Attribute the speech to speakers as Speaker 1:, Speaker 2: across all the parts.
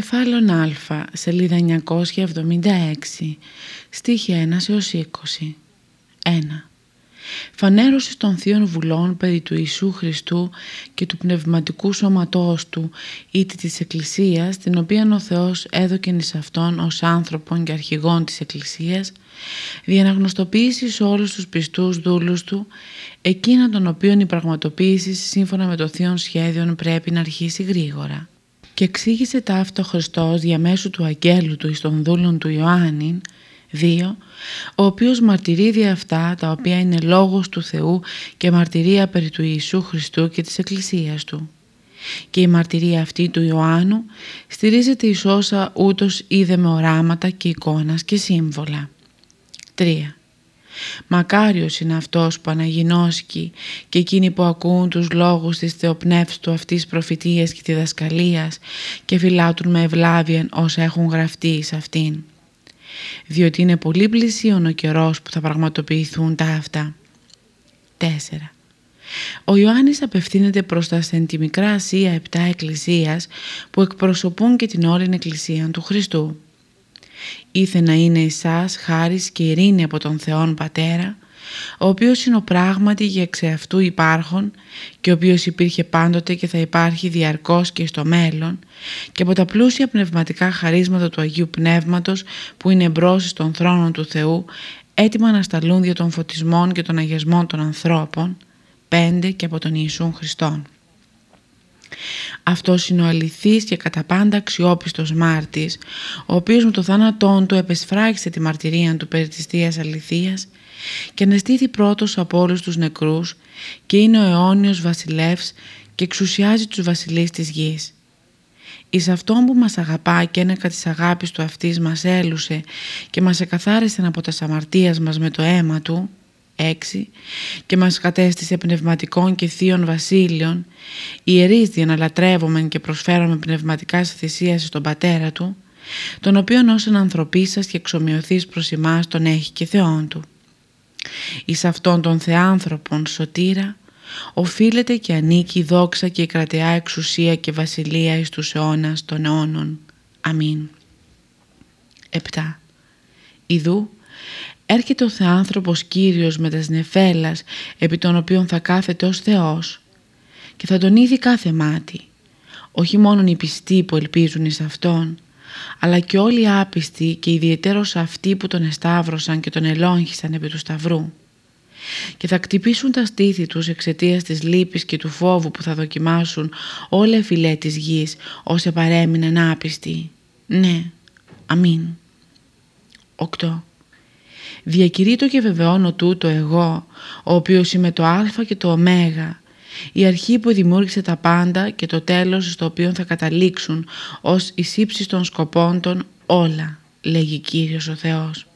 Speaker 1: Κεφάλαιο Α, σελίδα 976, στίχη 1 έως 20. 1. Φανέρωσης των Θείων Βουλών περί του Ιησού Χριστού και του πνευματικού σώματός Του είτε της Εκκλησίας, την οποία ο Θεός έδωκεν εις Αυτόν ως άνθρωπον και αρχηγόν της Εκκλησίας, διαναγνωστοποίηση σε όλους τους πιστούς δούλους Του, εκείνα των οποίων η πραγματοποίηση σύμφωνα με το Θείον Σχέδιον πρέπει να αρχίσει γρήγορα. Και εξήγησε ταύτο Χριστός διαμέσου του αγγέλου του εις των δούλων του Ιωάννη, 2. Ο οποίος μαρτυρεί δια αυτά τα οποία είναι λόγος του Θεού και μαρτυρία περί του Ιησού Χριστού και της Εκκλησίας Του. Και η μαρτυρία αυτή του Ιωάννου στηρίζεται εις όσα ούτως είδε με οράματα και εικόνας και σύμβολα. 3. Μακάριος είναι αυτός που αναγινώσκει και εκείνοι που ακούν τους λόγους της θεοπνεύσης του αυτής προφητείας και της δασκαλίας και φυλάτουν με ευλάβιαν όσα έχουν γραφτεί σε αυτήν. Διότι είναι πολύ πλησίον ο καιρός που θα πραγματοποιηθούν τα αυτά. 4. Ο Ιωάννης απευθύνεται προς τα σεντιμικρά Ασία επτά εκκλησίας που εκπροσωπούν και την όλη εκκλησία του Χριστού ήθε να είναι εσάς χάρις και ειρήνη από τον Θεόν Πατέρα, ο οποίος είναι ο πράγματι για εξεαυτού υπάρχον και ο οποίος υπήρχε πάντοτε και θα υπάρχει διαρκώς και στο μέλλον και από τα πλούσια πνευματικά χαρίσματα του Αγίου Πνεύματος που είναι μπρος στον θρόνο του Θεού έτοιμα να σταλούν δια των φωτισμών και των αγιασμών των ανθρώπων πέντε και από τον Ιησούν Χριστόν. Αυτός είναι ο αληθής και κατά πάντα αξιόπιστος μάρτης, ο οποίος με το θάνατόν του επεσφράγισε τη μαρτυρία του περί της Θείας Αληθείας και αναστήθη πρώτος από όλους τους νεκρούς και είναι ο αιώνιος βασιλεύς και εξουσιάζει τους βασιλείς της γης. Εις αυτόν που μας αγαπά και ένεκα της αγάπης του αυτής μας έλουσε και μας εκαθάρισε από τα σαμαρτίας μας με το αίμα του, 6 και μας κατέστησε πνευματικών και θείων βασίλειων, ιερείς για να λατρεύομεν και προσφέρομαι πνευματικά σε θυσία στον Πατέρα Του, τον οποίον ως ανθρωπίσας και εξομοιωθείς προς εμάς τον έχει και Θεόν Του. Εις αυτόν τον Θεάνθρωπον σωτήρα, οφείλεται και ανήκει η δόξα και η κρατεά εξουσία και βασιλεία εις τους αιώνας των αιώνων. Αμήν. 7. Ιδού έρχεται ο Θεάνθρωπος Κύριος με τα νεφέλας επί των οποίων θα κάθεται ως Θεός και θα τον είδει κάθε μάτι, όχι μόνο οι πιστοί που ελπίζουν εις Αυτόν, αλλά και όλοι οι άπιστοι και ιδιαιτέρως αυτοί που τον εσταύρωσαν και τον ελόγχησαν επί του Σταυρού. Και θα κτυπήσουν τα στήθη τους εξαιτίας της λύπης και του φόβου που θα δοκιμάσουν όλα φιλέ της γης όσοι παρέμειναν άπιστοι. Ναι, αμήν. 8. Διακηρύττω και βεβαιώνω τούτο εγώ, ο οποίος είμαι το α και το ω, η αρχή που δημιούργησε τα πάντα και το τέλος στο οποίο θα καταλήξουν ως εις των σκοπών των όλα, λέγει Κύριος ο Θεός,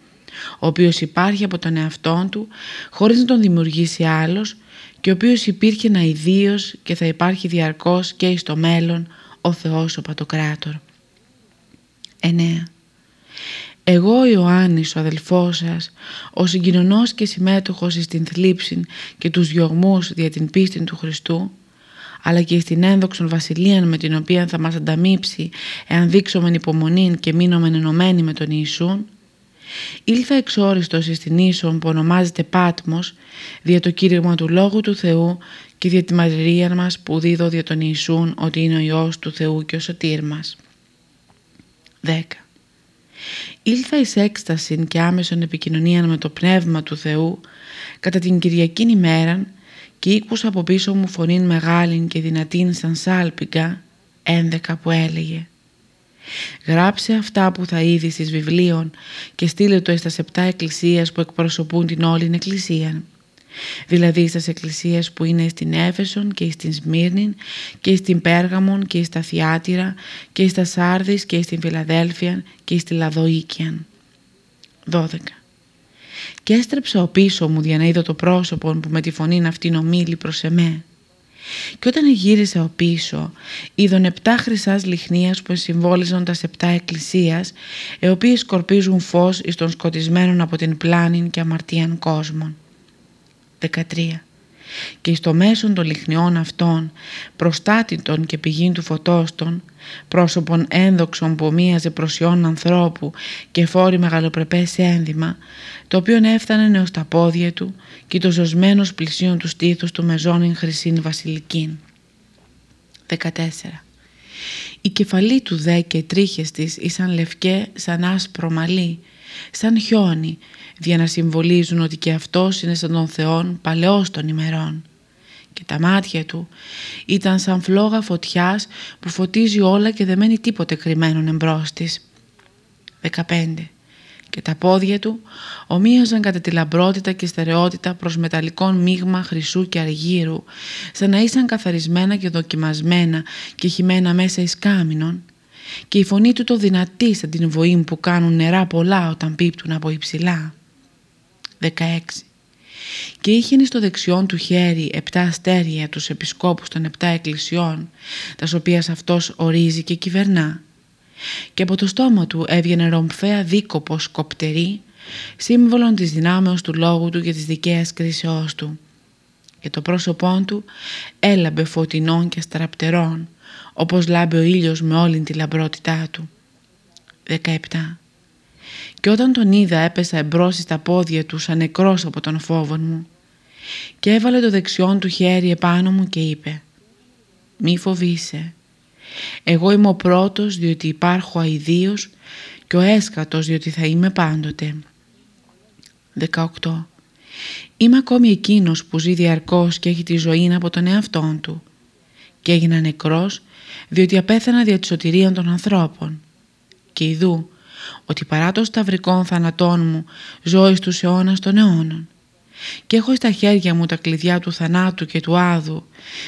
Speaker 1: ο οποίος υπάρχει από τον εαυτόν του χωρίς να τον δημιουργήσει άλλος και ο οποίος υπήρχε να ιδίως και θα υπάρχει διαρκώς και στο μέλλον ο Θεός ο Πατοκράτορ. 9. Εγώ ο Ιωάννης ο αδελφός σας, ο συγκοινωνός και συμμέτοχος στην θλίψη και τους διωγμούς δια την πίστη του Χριστού, αλλά και στην ένδοξον βασιλεία με την οποία θα μας ανταμείψει εάν δείξομεν υπομονή και μείνομεν ενωμένοι με τον Ιησούν, ήλθα εξόριστος στην ίσον που ονομάζεται Πάτμος δια το κήρυγμα του Λόγου του Θεού και δια τη μαρτυρία μας που δίδω δια τον Ιησούν ότι είναι ο Υιός του Θεού και ο σωτήρ μας. 10. Ήλθα εις έκσταση και άμεσον επικοινωνία με το Πνεύμα του Θεού κατά την Κυριακή ημέρα και ήκουσα από πίσω μου φωνήν μεγάλην και δυνατήν σαν σάλπιγγα ένδεκα που έλεγε «Γράψε αυτά που θα είδεις στις βιβλίων και στείλε το εις επτά εκκλησίες που εκπροσωπούν την όλη εκκλησία» δηλαδή στις εκκλησίες που είναι στην Έφεσον και στην Σμύρνη και στην Πέργαμον και στα Θιάτυρα και στα Σάρδης και στην Φιλαδέλφια και στη Λαδοίκιαν. 12. Και έστρεψα ο πίσω μου για να είδω το πρόσωπο που με τη φωνή αυτήν ομίλη προς εμέ. Και όταν γύρισα ο πίσω, είδον επτά χρυσάς λιχνίας που συμβόλιζαν τα επτά εκκλησίας, οι οποίες σκορπίζουν φως εις των σκοτισμένων από την πλάνη και αμαρτίαν κόσμων. 13. και στο μέσον των λιχνιών αυτών, προστάτητων και πηγήν του φωτός των, πρόσωπον ένδοξων που ομοίαζε προσιών ανθρώπου και φόρη μεγαλοπρεπές ένδυμα, το οποίο έφτανε έως τα πόδια του και το ζωσμένος πλησίον του στήθους του μεζόνιν χρυσήν βασιλικήν. 14. Η κεφαλή του δε και οι τρίχες της ήσαν λευκέ σαν άσπρο μαλλί, σαν χιόνι, για να συμβολίζουν ότι και αυτός είναι σαν τον Θεόν παλαιός των ημερών. Και τα μάτια του ήταν σαν φλόγα φωτιάς που φωτίζει όλα και δεν μένει τίποτε κρυμμένον εμπρός της. 15. Και τα πόδια του ομοίαζαν κατά τη λαμπρότητα και στερεότητα προς μεταλλικών μείγμα χρυσού και αργύρου, σαν να ήσαν καθαρισμένα και δοκιμασμένα και χυμένα μέσα εις κάμινον, και η φωνή του το δυνατή σαν την βοή που κάνουν νερά πολλά όταν πίπτουν από υψηλά. 16. Και είχε στο δεξιόν του χέρι επτά αστέρια τους επισκόπους των επτά εκκλησιών, τα οποία αυτός ορίζει και κυβερνά. Και από το στόμα του έβγαινε ρομφαία δίκοπος σκοπτερή, σύμβολον της δυνάμεως του λόγου του και της δικαίας κρίσεώς του. Και το πρόσωπό του έλαμπε φωτεινών και στραπτερών, όπως λάμπε ο ήλιος με όλη τη λαμπρότητά του. 17. Και όταν τον είδα έπεσα εμπρός στα πόδια του σαν νεκρός από τον φόβο μου και έβαλε το δεξιόν του χέρι επάνω μου και είπε «Μη φοβήσαι, εγώ είμαι ο πρώτος διότι υπάρχω αηδίως και ο έσκατος διότι θα είμαι πάντοτε». 18. Είμαι ακόμη εκείνος που ζει διαρκώς και έχει τη ζωή από τον εαυτόν του και έγινα νεκρός διότι απέθανα δια της σωτηρίας των ανθρώπων. Και ειδού ότι παρά το σταυρικών θανατών μου ζω εις τους αιώνας των αιώνων. Και έχω στα χέρια μου τα κλειδιά του θανάτου και του άδου,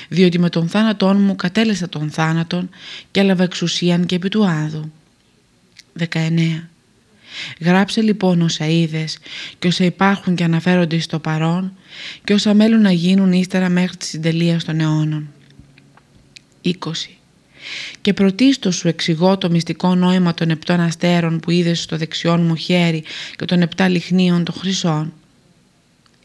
Speaker 1: διότι με τον θάνατόν μου κατέλεσα τον θάνατον και έλαβα εξουσίαν και επί του άδου. 19. Γράψε λοιπόν όσα είδες και όσα υπάρχουν και αναφέρονται στο παρόν και όσα μέλουν να γίνουν ύστερα μέχρι τη συντελεία των αιώνων. 20. Και πρωτίστως σου εξηγώ το μυστικό νόημα των επτών αστέρων που είδες στο δεξιόν μου χέρι και των επτά λιχνίων των χρυσών.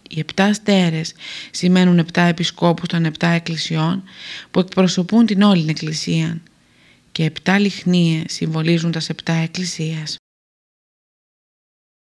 Speaker 1: Οι επτά αστέρες σημαίνουν επτά επισκόπους των επτά εκκλησιών που εκπροσωπούν την όλη εκκλησία και επτά λιχνίες συμβολίζουν τα επτά εκκλησίας.